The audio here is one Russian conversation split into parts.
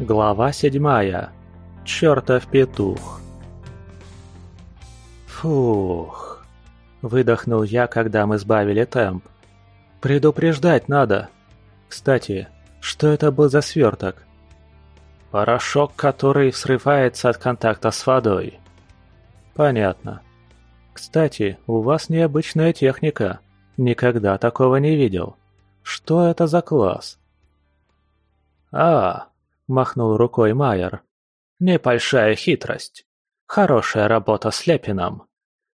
Глава седьмая. Чертов петух. Фух. Выдохнул я, когда мы сбавили темп. Предупреждать надо. Кстати, что это был за сверток? Порошок, который срывается от контакта с водой. Понятно. Кстати, у вас необычная техника. Никогда такого не видел. Что это за класс? А, махнул рукой Майер. «Небольшая хитрость. Хорошая работа с лепином.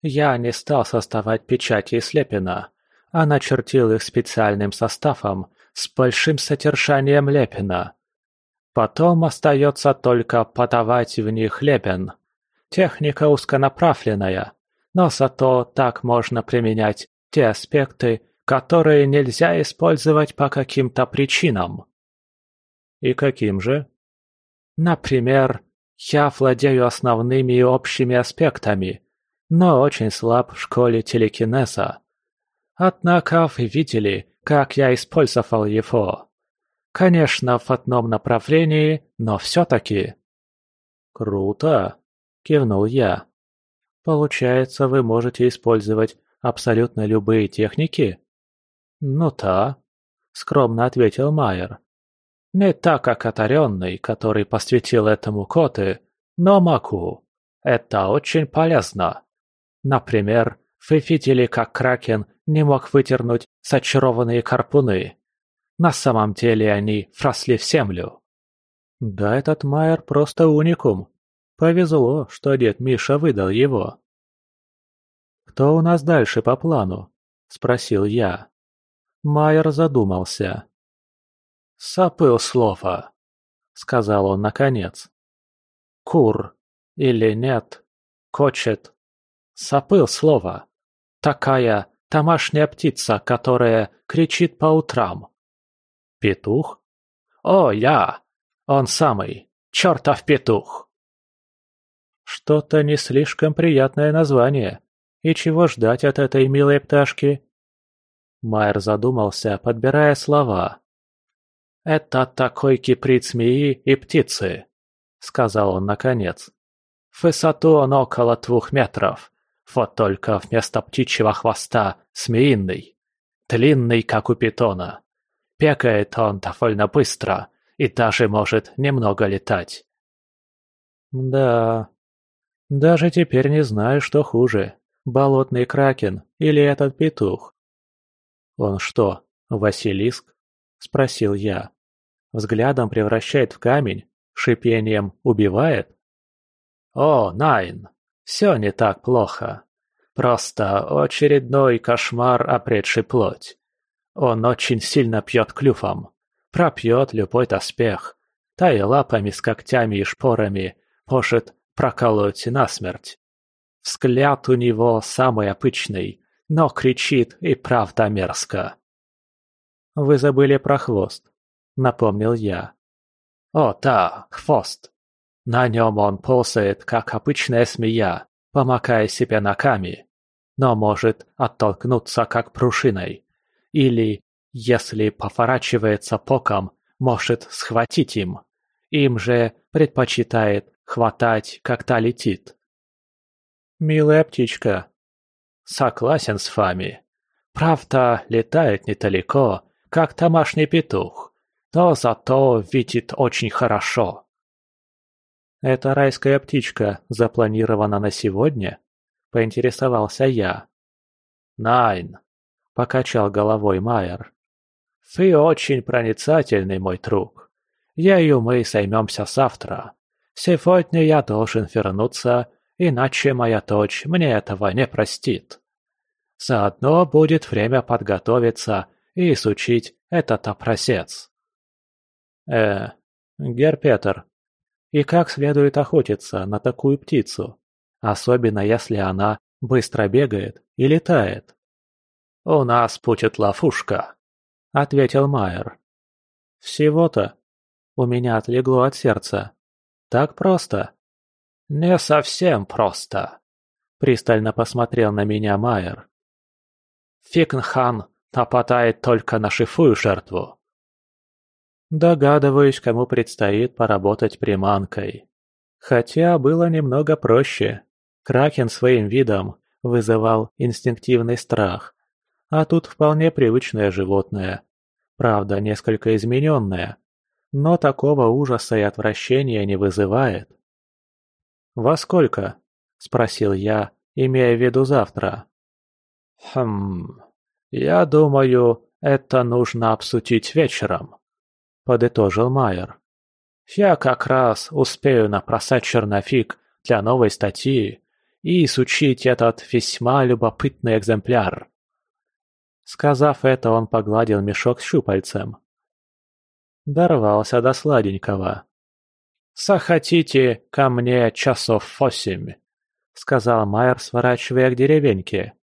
Я не стал создавать печати Слепина, а начертил их специальным составом с большим сотершанием Лепина. Потом остается только подавать в них Лепин. Техника узконаправленная, но зато так можно применять те аспекты, которые нельзя использовать по каким-то причинам» и каким же? Например, я владею основными и общими аспектами, но очень слаб в школе телекинеза. Однако вы видели, как я использовал его. Конечно, в одном направлении, но все-таки. Круто, кивнул я. Получается, вы можете использовать абсолютно любые техники? Ну да, скромно ответил Майер. Ne taka katarionnej, который посвятил этому коты, но маку. Это очень полезно. Например, вы видели, как Кракен не мог вытернуть сочарованные карпуны. На самом деле они фросли в землю. Да, этот Майер просто уникум. Повезло, что дед Миша выдал его. «Кто у нас дальше по плану?» – спросил я. Майер задумался. Сапыл слова, сказал он наконец. Кур или нет, кочет. Сапыл слова. Такая домашняя птица, которая кричит по утрам. Петух? О, я! Он самый! Чертов петух! Что-то не слишком приятное название. И чего ждать от этой милой пташки? Майер задумался, подбирая слова. Это такой прид и птицы, — сказал он наконец. — Высоту он около двух метров, вот только вместо птичьего хвоста — змеиный, длинный, как у питона. Пекает он довольно быстро и даже может немного летать. — Да, даже теперь не знаю, что хуже, болотный кракен или этот петух. — Он что, Василиск? спросил я. Взглядом превращает в камень, шипением убивает? О, Найн, все не так плохо. Просто очередной кошмар опредший плоть. Он очень сильно пьет клювом, пропьет любой доспех, та и лапами с когтями и шпорами может проколоть насмерть. Взгляд у него самый обычный, но кричит и правда мерзко. Вы забыли про хвост, напомнил я. О, да, хвост. На нем он ползает, как обычная смея, помакая себе ногами, но может оттолкнуться, как пружиной. Или, если поворачивается поком, может схватить им. Им же предпочитает хватать, как та летит. «Милая птичка». «Согласен с вами. Правда, летает недалеко, как тамашний петух. Но зато видит очень хорошо. «Это райская птичка запланирована на сегодня?» – поинтересовался я. «Найн», – покачал головой Майер. «Ты очень проницательный, мой друг. Ею мы займемся завтра. Сегодня я должен вернуться, иначе моя дочь мне этого не простит. Заодно будет время подготовиться и сучить этот опросец. Э, Гер Петер, и как следует охотиться на такую птицу, особенно если она быстро бегает и летает? «У нас будет ловушка», — ответил Майер. «Всего-то. У меня отлегло от сердца. Так просто?» «Не совсем просто», — пристально посмотрел на меня Майер. «Фикнхан Нападает только на шифую жертву. Догадываюсь, кому предстоит поработать приманкой. Хотя было немного проще. Кракен своим видом вызывал инстинктивный страх. А тут вполне привычное животное. Правда, несколько измененное. Но такого ужаса и отвращения не вызывает. «Во сколько?» – спросил я, имея в виду завтра. «Хм...» Я думаю, это нужно обсудить вечером, — подытожил Майер. Я как раз успею напросать чернофиг для новой статьи и изучить этот весьма любопытный экземпляр. Сказав это, он погладил мешок с щупальцем. Дорвался до сладенького. «Захотите ко мне часов восемь», — сказал Майер, сворачивая к деревеньке.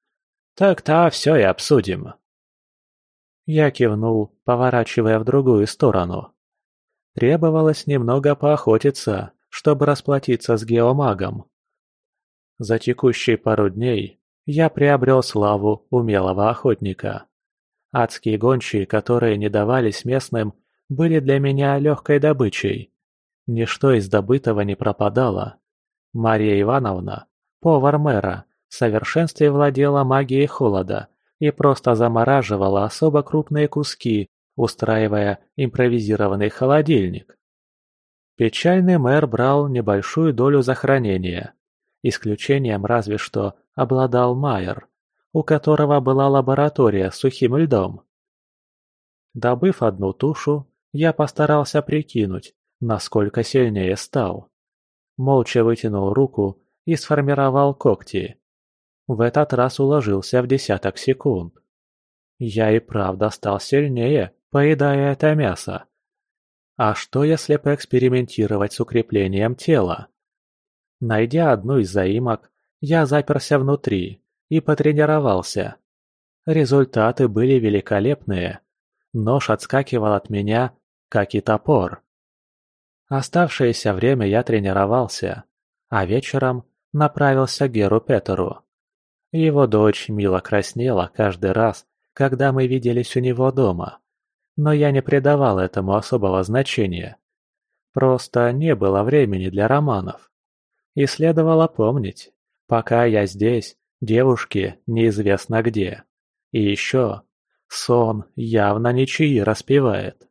Так-то все, и обсудим». Я кивнул, поворачивая в другую сторону. Требовалось немного поохотиться, чтобы расплатиться с геомагом. За текущие пару дней я приобрел славу умелого охотника. Адские гончие, которые не давались местным, были для меня легкой добычей. Ничто из добытого не пропадало. Мария Ивановна, повар мэра, совершенстве владела магией холода и просто замораживала особо крупные куски, устраивая импровизированный холодильник. Печальный мэр брал небольшую долю за хранение. Исключением разве что обладал Майер, у которого была лаборатория с сухим льдом. Добыв одну тушу, я постарался прикинуть, насколько сильнее стал. Молча вытянул руку и сформировал когти, в этот раз уложился а в десяток секунд. Я и правда стал сильнее, поедая это мясо. А что, если поэкспериментировать с укреплением тела? Найдя одну из заимок, я заперся внутри и потренировался. Результаты были великолепные. Нож отскакивал от меня, как и топор. Оставшееся время я тренировался, а вечером направился к Геру Петеру. Его дочь мило краснела каждый раз, когда мы виделись у него дома. Но я не придавал этому особого значения. Просто не было времени для романов. И следовало помнить, пока я здесь, девушки неизвестно где. И еще, сон явно ничьи распевает.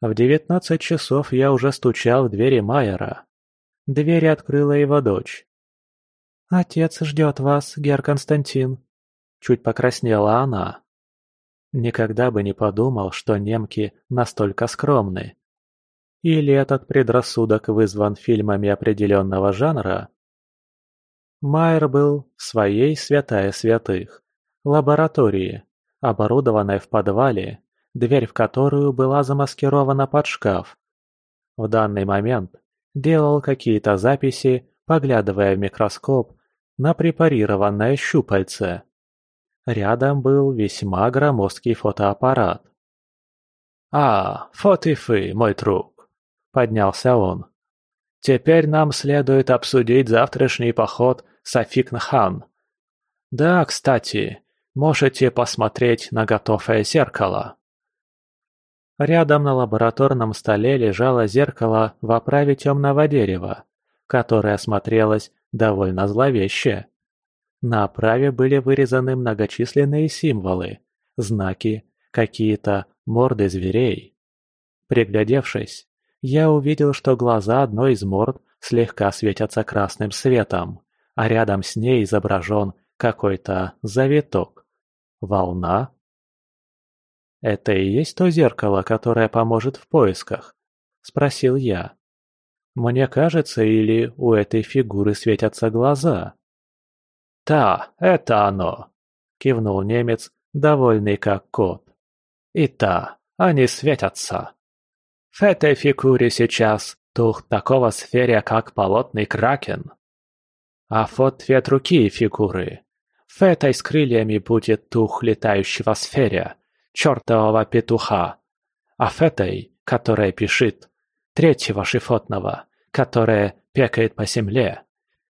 В девятнадцать часов я уже стучал в двери Майера. Двери открыла его дочь. Отец ждет вас, гер Константин. Чуть покраснела она. Никогда бы не подумал, что немки настолько скромны. Или этот предрассудок вызван фильмами определенного жанра? Майер был в своей святая святых, лаборатории, оборудованной в подвале, дверь в которую была замаскирована под шкаф. В данный момент делал какие-то записи, поглядывая в микроскоп на препарированное щупальце. Рядом был весьма громоздкий фотоаппарат. «А, фотифы, мой друг!» – поднялся он. «Теперь нам следует обсудить завтрашний поход Сафикнхан. Да, кстати, можете посмотреть на готовое зеркало». Рядом на лабораторном столе лежало зеркало в оправе темного дерева, которое смотрелось довольно зловеще. На оправе были вырезаны многочисленные символы, знаки, какие-то морды зверей. Приглядевшись, я увидел, что глаза одной из морд слегка светятся красным светом, а рядом с ней изображен какой-то завиток. Волна? «Это и есть то зеркало, которое поможет в поисках?» – спросил я. Мне кажется, или у этой фигуры светятся глаза?» Да, это оно!» — кивнул немец, довольный как кот. «И да, они светятся!» «В этой фигуре сейчас дух такого сферия, как полотный кракен!» «А вот две другие фигуры. В этой с крыльями будет дух летающего сферия, чертового петуха, а в этой, которая пишет, третьего животного, которое пекает по земле.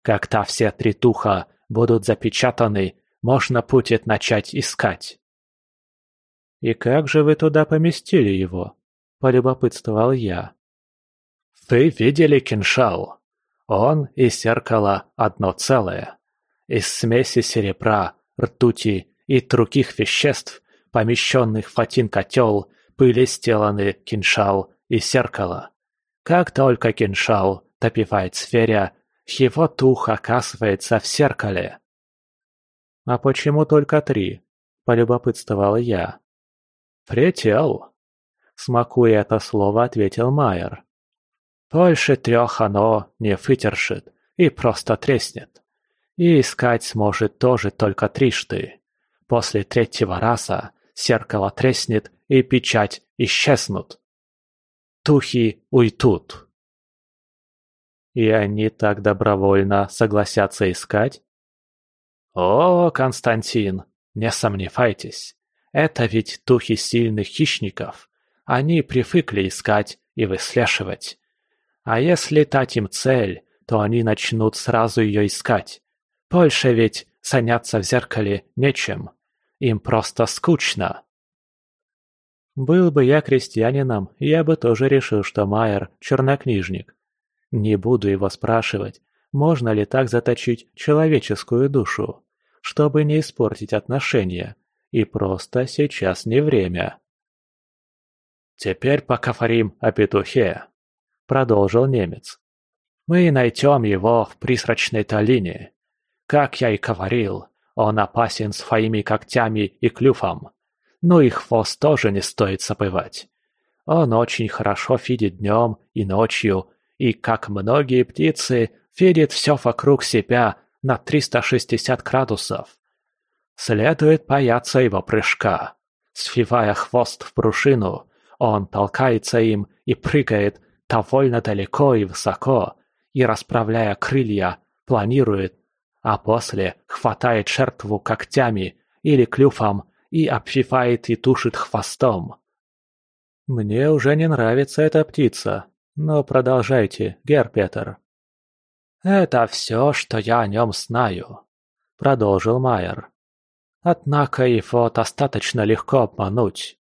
Когда все три духа будут запечатаны, можно будет начать искать. «И как же вы туда поместили его?» – полюбопытствовал я. «Вы видели кинжал? Он и зеркало одно целое. Из смеси серебра, ртути и других веществ, помещенных в один котел, были сделаны кинжал и зеркало. Как только кинжал топивает зверя, его тух оказывается в зеркале. «А почему только три?» – Полюбопытствовал я. «Прител!» – смакуя это слово, ответил Майер. «Больше трех оно не вытершит и просто треснет. И искать сможет тоже только трижды. После третьего раза зеркало треснет и печать исчезнут». Тухи уйдут. И они так добровольно согласятся искать? О, Константин, не сомневайтесь, это ведь тухи сильных хищников. Они привыкли искать и выслеживать. А если дать им цель, то они начнут сразу ее искать. Больше ведь заняться в зеркале нечем. Им просто скучно. Был бы я крестьянином, я бы тоже решил, что Майер – чернокнижник. Не буду его спрашивать, можно ли так заточить человеческую душу, чтобы не испортить отношения, и просто сейчас не время. «Теперь покафарим о петухе», – продолжил немец. «Мы найдем его в присрочной долине. Как я и говорил, он опасен своими когтями и клювом но их хвост тоже не стоит забывать. Он очень хорошо видит днем и ночью, и, как многие птицы, видит все вокруг себя на 360 градусов. Следует бояться его прыжка. Сфивая хвост в пружину, он толкается им и прыгает довольно далеко и высоко, и, расправляя крылья, планирует, а после хватает жертву когтями или клювом и общипаете и тушит хвостом. Мне уже не нравится эта птица, но продолжайте, Герпетер. Это все, что я о нем знаю, продолжил Майер. Однако его достаточно легко обмануть.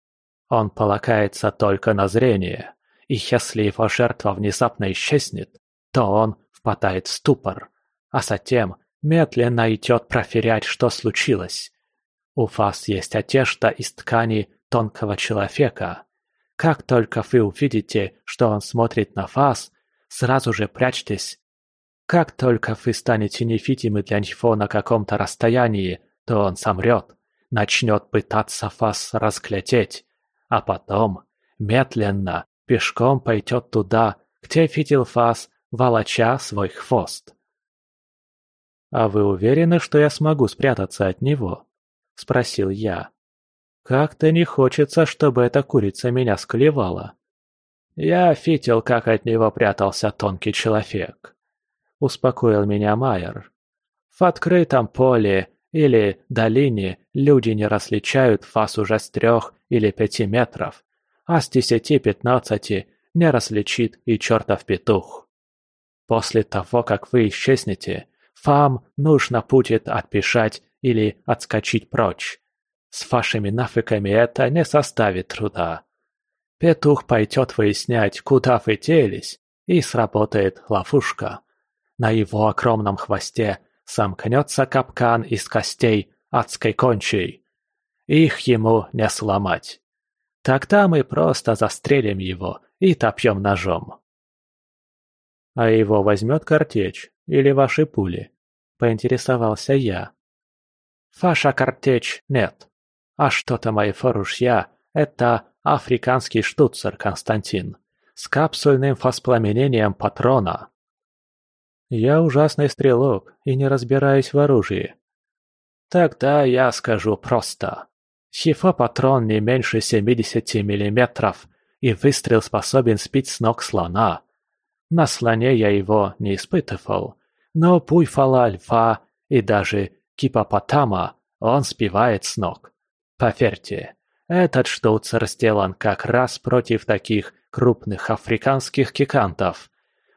Он полагается только на зрение, и если его жертва внезапно исчезнет, то он впадает в ступор, а затем медленно идет проверять, что случилось, у вас есть одежда из ткани тонкого человека. Как только вы увидите, что он смотрит на вас, сразу же прячьтесь. Как только вы станете невидимы для него на каком-то расстоянии, то он сомрет, начнет пытаться вас разглядеть, а потом медленно пешком пойдет туда, где видел вас, волоча свой хвост. «А вы уверены, что я смогу спрятаться от него?» спросил я. «Как то не хочется, чтобы эта курица меня склевала?» «Я фитил, как от него прятался тонкий человек», — успокоил меня Майер. «В открытом поле или долине люди не различают фас уже с трех или пяти метров, а с десяти-пятнадцати не различит и чертов петух. После того, как вы исчезнете, фам нужно будет отпишать или отскочить прочь. С вашими нафиками это не составит труда. Петух пойдет выяснять, куда вы делись, и сработает ловушка. На его огромном хвосте сомкнется капкан из костей адской кончей. Их ему не сломать. Тогда мы просто застрелим его и топьем ножом. «А его возьмет картечь или ваши пули?» – поинтересовался я. Фаша нет. А что-то мои форушья — это африканский штуцер, Константин, с капсульным воспламенением патрона. Я ужасный стрелок и не разбираюсь в оружии. Тогда я скажу просто. Хифопатрон не меньше 70 миллиметров, и выстрел способен спить с ног слона. На слоне я его не испытывал, но буйфала льва и даже Кипопотама он спевает с ног. Поверьте, этот штуцер сделан как раз против таких крупных африканских кикантов.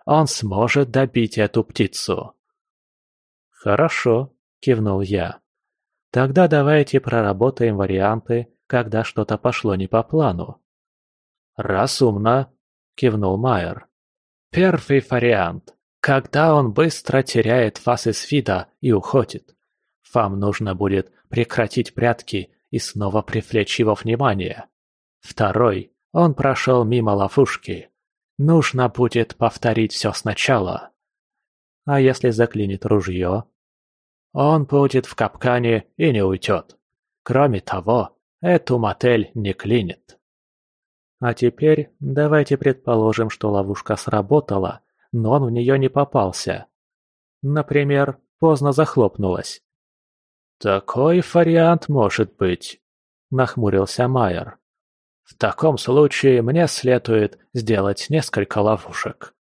Он сможет добить эту птицу. Хорошо, кивнул я. Тогда давайте проработаем варианты, когда что-то пошло не по плану. Разумно, кивнул Майер. Первый вариант, когда он быстро теряет вас из вида и уходит. Вам нужно будет прекратить прятки и снова привлечь его внимание. Второй, он прошел мимо ловушки. Нужно будет повторить все сначала. А если заклинит ружье? Он будет в капкане и не уйдет. Кроме того, эту мотель не клинит. А теперь давайте предположим, что ловушка сработала, но он в нее не попался. Например, поздно захлопнулась, такой вариант может быть, — нахмурился Майер. — В таком случае мне следует сделать несколько ловушек.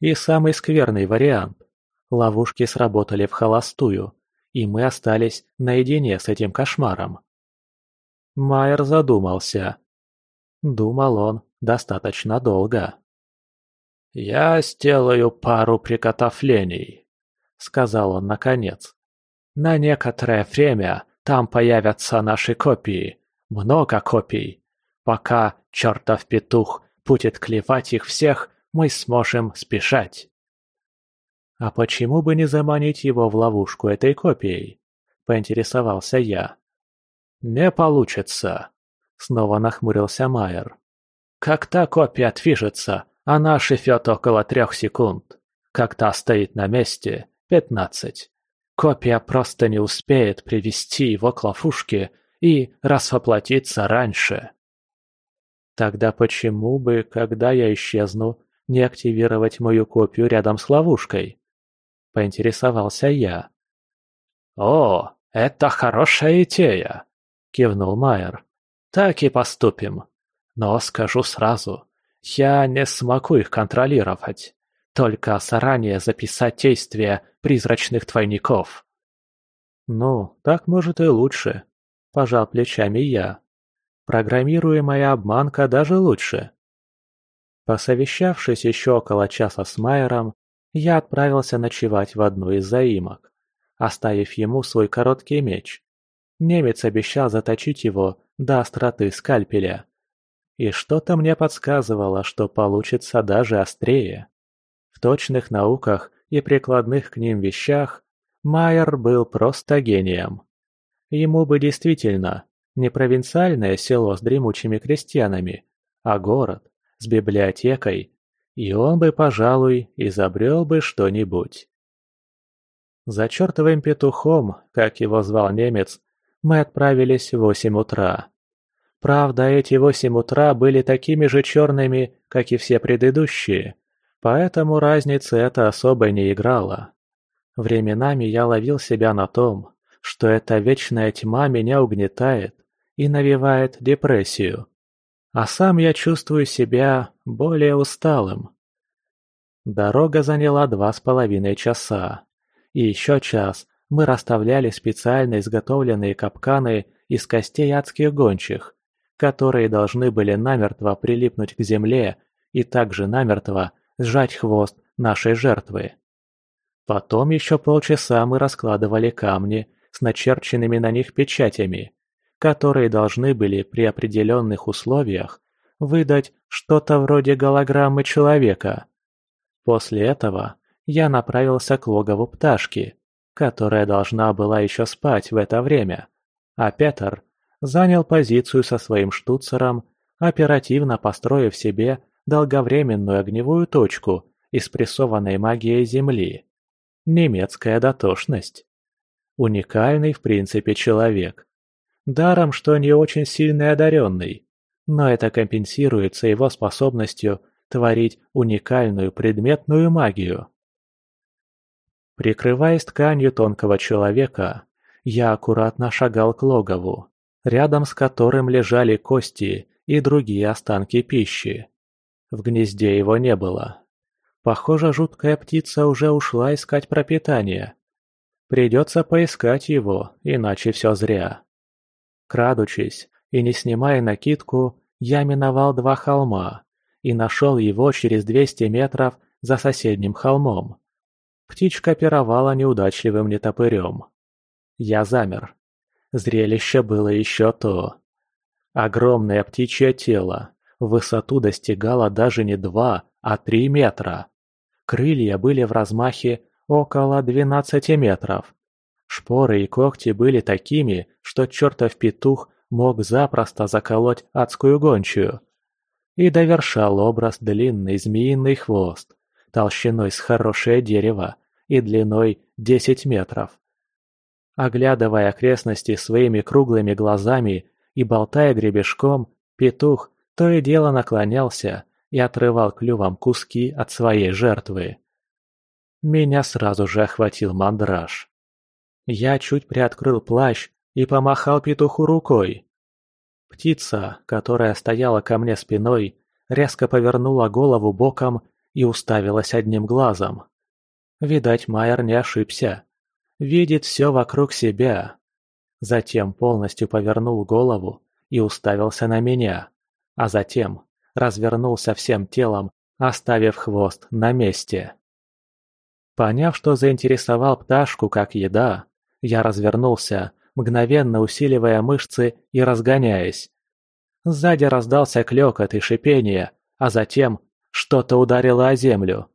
И самый скверный вариант. Ловушки сработали в холостую, и мы остались наедине с этим кошмаром. Майер задумался. Думал он достаточно долго. «Я сделаю пару приготовлений», — сказал он наконец на некоторое время там появятся наши копии, много копий. Пока чертов петух будет клевать их всех, мы сможем спешать. А почему бы не заманить его в ловушку этой копией? Поинтересовался я. Не получится. Снова нахмурился Майер. Как та копия движется, она шифет около трех секунд. Как та стоит на месте, пятнадцать. Копия просто не успеет привести его к ловушке и расхоплотиться раньше. Тогда почему бы, когда я исчезну, не активировать мою копию рядом с ловушкой? Поинтересовался я. «О, это хорошая идея!» – кивнул Майер. «Так и поступим. Но скажу сразу, я не смогу их контролировать. Только заранее записать действия призрачных твойников. «Ну, так может и лучше», – пожал плечами я. «Программируемая обманка даже лучше». Посовещавшись еще около часа с Майером, я отправился ночевать в одну из заимок, оставив ему свой короткий меч. Немец обещал заточить его до остроты скальпеля. И что-то мне подсказывало, что получится даже острее. В точных науках и прикладных к ним вещах Майер был просто гением. Ему бы действительно не провинциальное село с дремучими крестьянами, а город с библиотекой, и он бы, пожалуй, изобрел бы что-нибудь. За чертовым петухом, как его звал немец, мы отправились в восемь утра. Правда, эти восемь утра были такими же черными, как и все предыдущие – поэтому разница эта особой не играла. Временами я ловил себя на том, что эта вечная тьма меня угнетает и навевает депрессию. А сам я чувствую себя более усталым. Дорога заняла два с половиной часа. И еще час мы расставляли специально изготовленные капканы из костей адских гончих, которые должны были намертво прилипнуть к земле и также намертво сжать хвост нашей жертвы. Потом еще полчаса мы раскладывали камни с начерченными на них печатями, которые должны были при определенных условиях выдать что-то вроде голограммы человека. После этого я направился к логову пташки, которая должна была еще спать в это время, а Петр занял позицию со своим штуцером, оперативно построив себе долговременную огневую точку испрессованной магией Земли. Немецкая дотошность. Уникальный в принципе человек. Даром, что не очень сильный одаренный, но это компенсируется его способностью творить уникальную предметную магию. Прикрываясь тканью тонкого человека, я аккуратно шагал к логову, рядом с которым лежали кости и другие останки пищи. В гнезде его не было. Похоже, жуткая птица уже ушла искать пропитание. Придется поискать его, иначе все зря. Крадучись и не снимая накидку, я миновал два холма и нашел его через 200 метров за соседним холмом. Птичка пировала неудачливым нетопырем. Я замер. Зрелище было еще то. Огромное птичье тело, Высоту достигала даже не два, а три метра. Крылья были в размахе около 12 метров. Шпоры и когти были такими, что чертов петух мог запросто заколоть адскую гончую. И довершал образ длинный змеиный хвост, толщиной с хорошее дерево и длиной 10 метров. Оглядывая окрестности своими круглыми глазами и болтая гребешком, петух то и дело наклонялся и отрывал клювом куски от своей жертвы. Меня сразу же охватил мандраж. Я чуть приоткрыл плащ и помахал петуху рукой. Птица, которая стояла ко мне спиной, резко повернула голову боком и уставилась одним глазом. Видать, Майер не ошибся. Видит все вокруг себя. Затем полностью повернул голову и уставился на меня а затем развернулся всем телом, оставив хвост на месте. Поняв, что заинтересовал пташку как еда, я развернулся, мгновенно усиливая мышцы и разгоняясь. Сзади раздался клёкот и шипение, а затем что-то ударило о землю.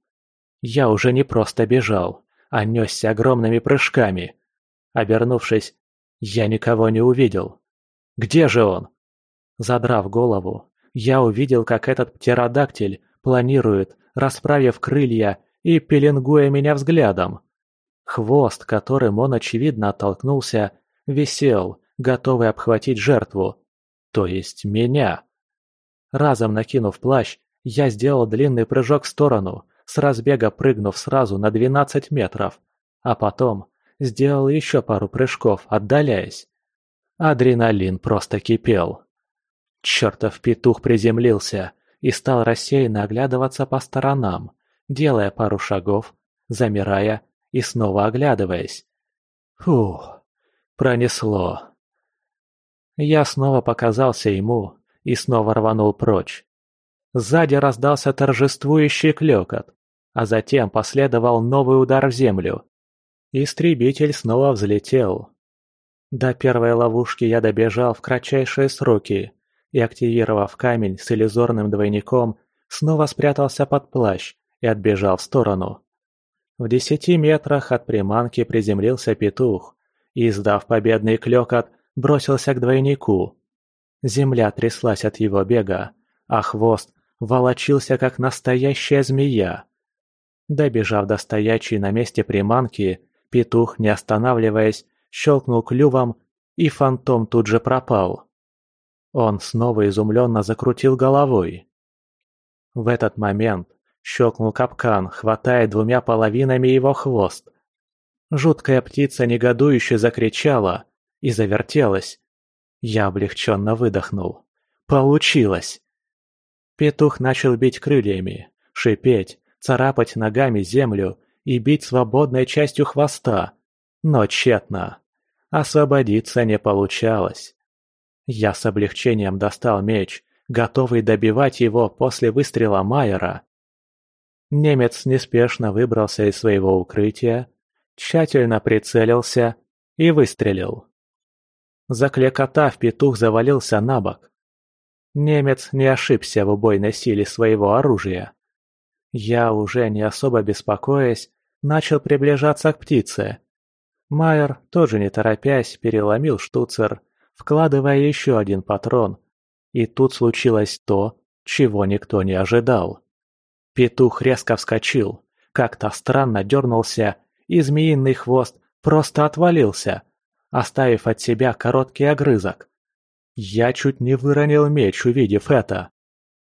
Я уже не просто бежал, а нёсся огромными прыжками. Обернувшись, я никого не увидел. «Где же он?» Задрав голову, я увидел, как этот птеродактиль планирует, расправив крылья и пеленгуя меня взглядом. Хвост, которым он очевидно оттолкнулся, висел, готовый обхватить жертву, то есть меня. Разом накинув плащ, я сделал длинный прыжок в сторону, с разбега прыгнув сразу на 12 метров, а потом сделал еще пару прыжков, отдаляясь. Адреналин просто кипел. Чертов петух приземлился и стал рассеянно оглядываться по сторонам, делая пару шагов, замирая и снова оглядываясь. Фух, пронесло. Я снова показался ему и снова рванул прочь. Сзади раздался торжествующий клёкот, а затем последовал новый удар в землю. Истребитель снова взлетел. До первой ловушки я добежал в кратчайшие сроки, и активировав камень с иллюзорным двойником, снова спрятался под плащ и отбежал в сторону. В десяти метрах от приманки приземлился петух и, издав победный клёкот, бросился к двойнику. Земля тряслась от его бега, а хвост волочился, как настоящая змея. Добежав до стоячей на месте приманки, петух, не останавливаясь, щелкнул клювом, и фантом тут же пропал. Он снова изумленно закрутил головой. В этот момент щелкнул капкан, хватая двумя половинами его хвост. Жуткая птица негодующе закричала и завертелась. Я облегченно выдохнул. Получилось! Петух начал бить крыльями, шипеть, царапать ногами землю и бить свободной частью хвоста, но тщетно. Освободиться не получалось. Я с облегчением достал меч, готовый добивать его после выстрела Майера. Немец неспешно выбрался из своего укрытия, тщательно прицелился и выстрелил. Заклякотав, петух завалился на бок. Немец не ошибся в убойной силе своего оружия. Я, уже не особо беспокоясь, начал приближаться к птице. Майер, тоже не торопясь, переломил штуцер вкладывая еще один патрон, и тут случилось то, чего никто не ожидал. Петух резко вскочил, как-то странно дернулся, и змеиный хвост просто отвалился, оставив от себя короткий огрызок. Я чуть не выронил меч, увидев это.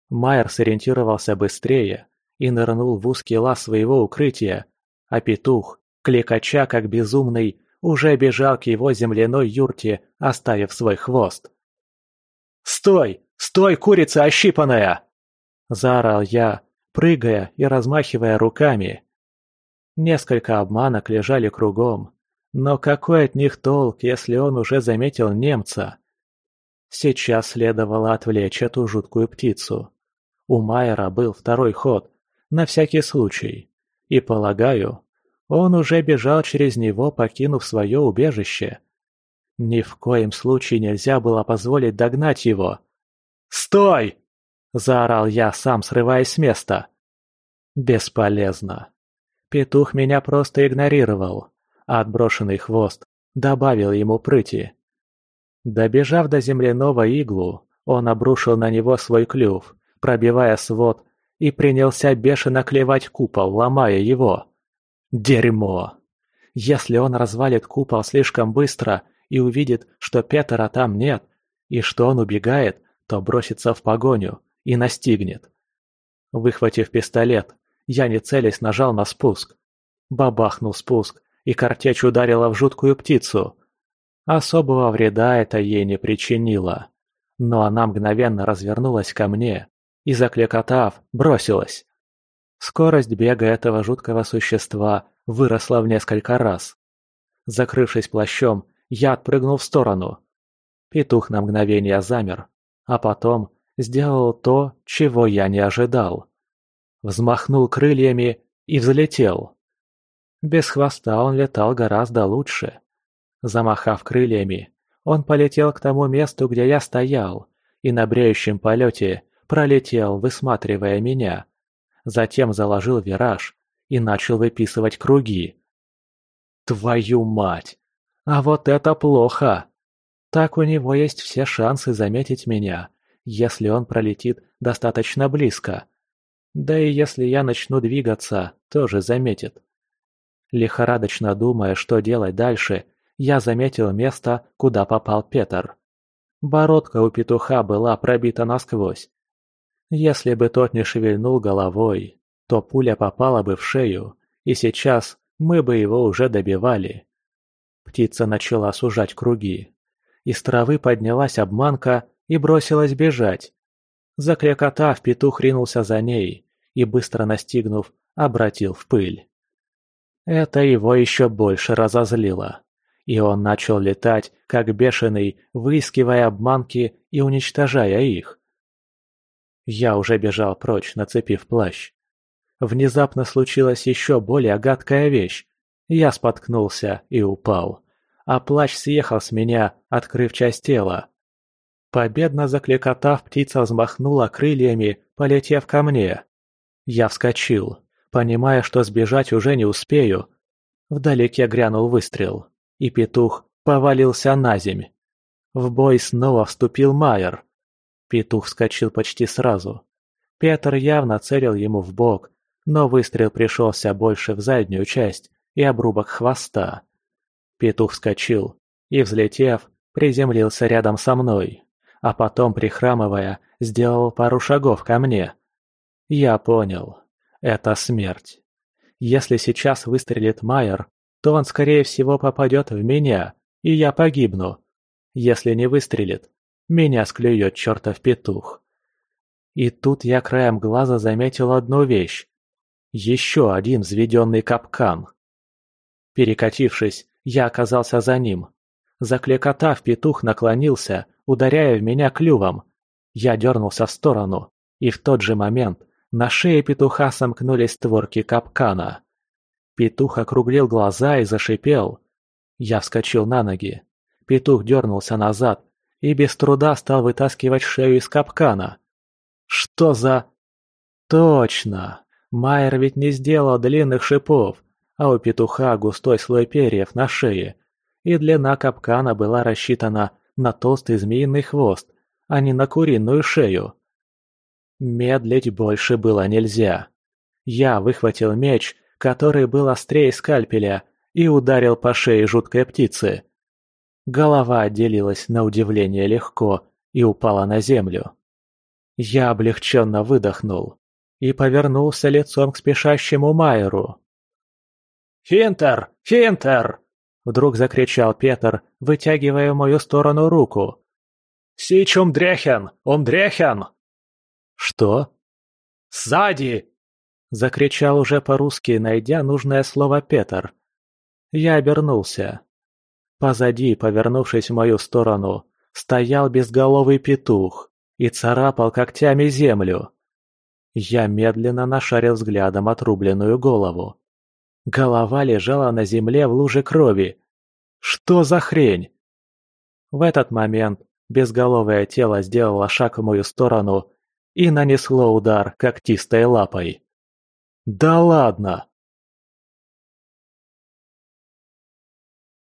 Майер сориентировался быстрее и нырнул в узкий лаз своего укрытия, а петух, клекоча как безумный, уже бежал к его земляной юрте, оставив свой хвост. «Стой! Стой, курица ощипанная!» – заорал я, прыгая и размахивая руками. Несколько обманок лежали кругом, но какой от них толк, если он уже заметил немца? Сейчас следовало отвлечь эту жуткую птицу. У Майера был второй ход, на всякий случай, и, полагаю, он уже бежал через него, покинув свое убежище. Ни в коем случае нельзя было позволить догнать его. «Стой!» – заорал я, сам срываясь с места. Бесполезно. Петух меня просто игнорировал, а отброшенный хвост добавил ему прыти. Добежав до земляного иглу, он обрушил на него свой клюв, пробивая свод, и принялся бешено клевать купол, ломая его дерьмо. Если он развалит купол слишком быстро и увидит, что Петера там нет, и что он убегает, то бросится в погоню и настигнет. Выхватив пистолет, я не целясь нажал на спуск. Бабахнул спуск, и картечь ударила в жуткую птицу. Особого вреда это ей не причинило. Но она мгновенно развернулась ко мне и, закликотав, бросилась. Скорость бега этого жуткого существа выросла в несколько раз. Закрывшись плащом, я отпрыгнул в сторону. Петух на мгновение замер, а потом сделал то, чего я не ожидал. Взмахнул крыльями и взлетел. Без хвоста он летал гораздо лучше. Замахав крыльями, он полетел к тому месту, где я стоял, и на бреющем полете пролетел, высматривая меня – затем заложил вираж и начал выписывать круги. Твою мать! А вот это плохо! Так у него есть все шансы заметить меня, если он пролетит достаточно близко. Да и если я начну двигаться, тоже заметит. Лихорадочно думая, что делать дальше, я заметил место, куда попал Петр. Бородка у петуха была пробита насквозь, если бы тот не шевельнул головой, то пуля попала бы в шею, и сейчас мы бы его уже добивали. Птица начала сужать круги. Из травы поднялась обманка и бросилась бежать. Заклякотав, петух ринулся за ней и, быстро настигнув, обратил в пыль. Это его еще больше разозлило. И он начал летать, как бешеный, выискивая обманки и уничтожая их. Я уже бежал прочь, нацепив плащ. Внезапно случилась еще более гадкая вещь. Я споткнулся и упал. А плащ съехал с меня, открыв часть тела. Победно закликотав, птица взмахнула крыльями, полетев ко мне. Я вскочил, понимая, что сбежать уже не успею. Вдалеке грянул выстрел, и петух повалился на земь. В бой снова вступил Майер. Петух вскочил почти сразу. Петр явно целил ему в бок, но выстрел пришелся больше в заднюю часть и обрубок хвоста. Петух вскочил и, взлетев, приземлился рядом со мной, а потом, прихрамывая, сделал пару шагов ко мне. Я понял. Это смерть. Если сейчас выстрелит Майер, то он, скорее всего, попадет в меня, и я погибну. Если не выстрелит, меня склюет чертов петух. И тут я краем глаза заметил одну вещь. Еще один взведенный капкан. Перекатившись, я оказался за ним. Заклекотав, петух наклонился, ударяя в меня клювом. Я дернулся в сторону, и в тот же момент на шее петуха сомкнулись створки капкана. Петух округлил глаза и зашипел. Я вскочил на ноги. Петух дернулся назад, и без труда стал вытаскивать шею из капкана. «Что за...» «Точно! Майер ведь не сделал длинных шипов, а у петуха густой слой перьев на шее, и длина капкана была рассчитана на толстый змеиный хвост, а не на куриную шею. Медлить больше было нельзя. Я выхватил меч, который был острее скальпеля, и ударил по шее жуткой птицы голова отделилась на удивление легко и упала на землю. Я облегченно выдохнул и повернулся лицом к спешащему Майеру. «Финтер! Финтер!» — вдруг закричал Петр, вытягивая в мою сторону руку. «Сич он Умдрехен!» «Что?» «Сзади!» — закричал уже по-русски, найдя нужное слово Петр. Я обернулся. Позади, повернувшись в мою сторону, стоял безголовый петух и царапал когтями землю. Я медленно нашарил взглядом отрубленную голову. Голова лежала на земле в луже крови. Что за хрень? В этот момент безголовое тело сделало шаг в мою сторону и нанесло удар когтистой лапой. «Да ладно!»